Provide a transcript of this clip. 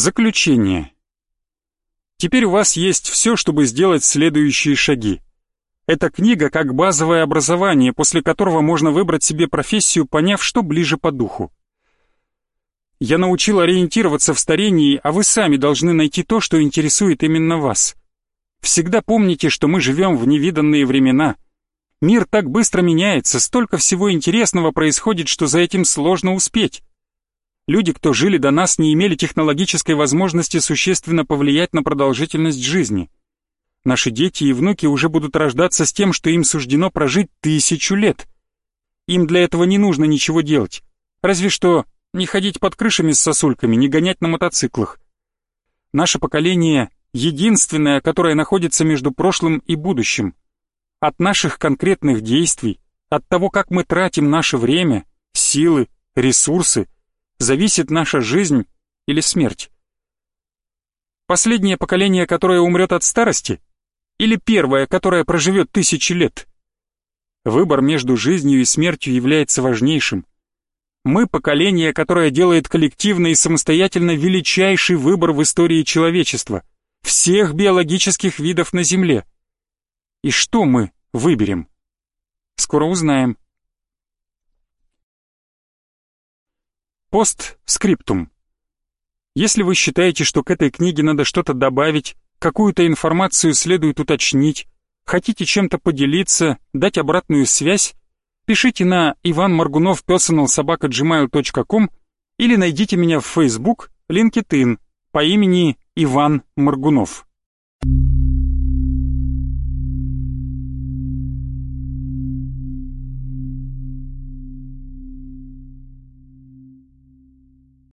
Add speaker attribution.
Speaker 1: Заключение. Теперь у вас есть все, чтобы сделать следующие шаги. Эта книга как базовое образование, после которого можно выбрать себе профессию, поняв, что ближе по духу. Я научил ориентироваться в старении, а вы сами должны найти то, что интересует именно вас. Всегда помните, что мы живем в невиданные времена. Мир так быстро меняется, столько всего интересного происходит, что за этим сложно успеть. Люди, кто жили до нас, не имели технологической возможности существенно повлиять на продолжительность жизни. Наши дети и внуки уже будут рождаться с тем, что им суждено прожить тысячу лет. Им для этого не нужно ничего делать. Разве что не ходить под крышами с сосульками, не гонять на мотоциклах. Наше поколение — единственное, которое находится между прошлым и будущим. От наших конкретных действий, от того, как мы тратим наше время, силы, ресурсы, зависит наша жизнь или смерть. Последнее поколение, которое умрет от старости, или первое, которое проживет тысячи лет? Выбор между жизнью и смертью является важнейшим. Мы поколение, которое делает коллективно и самостоятельно величайший выбор в истории человечества, всех биологических видов на Земле. И что мы выберем? Скоро узнаем. Постскриптум. Если вы считаете, что к этой книге надо что-то добавить, какую-то информацию следует уточнить, хотите чем-то поделиться, дать обратную связь, пишите на ivanmorgunov.personalsobaka.gmail.com или найдите меня в Facebook, LinkedIn по имени Иван Моргунов.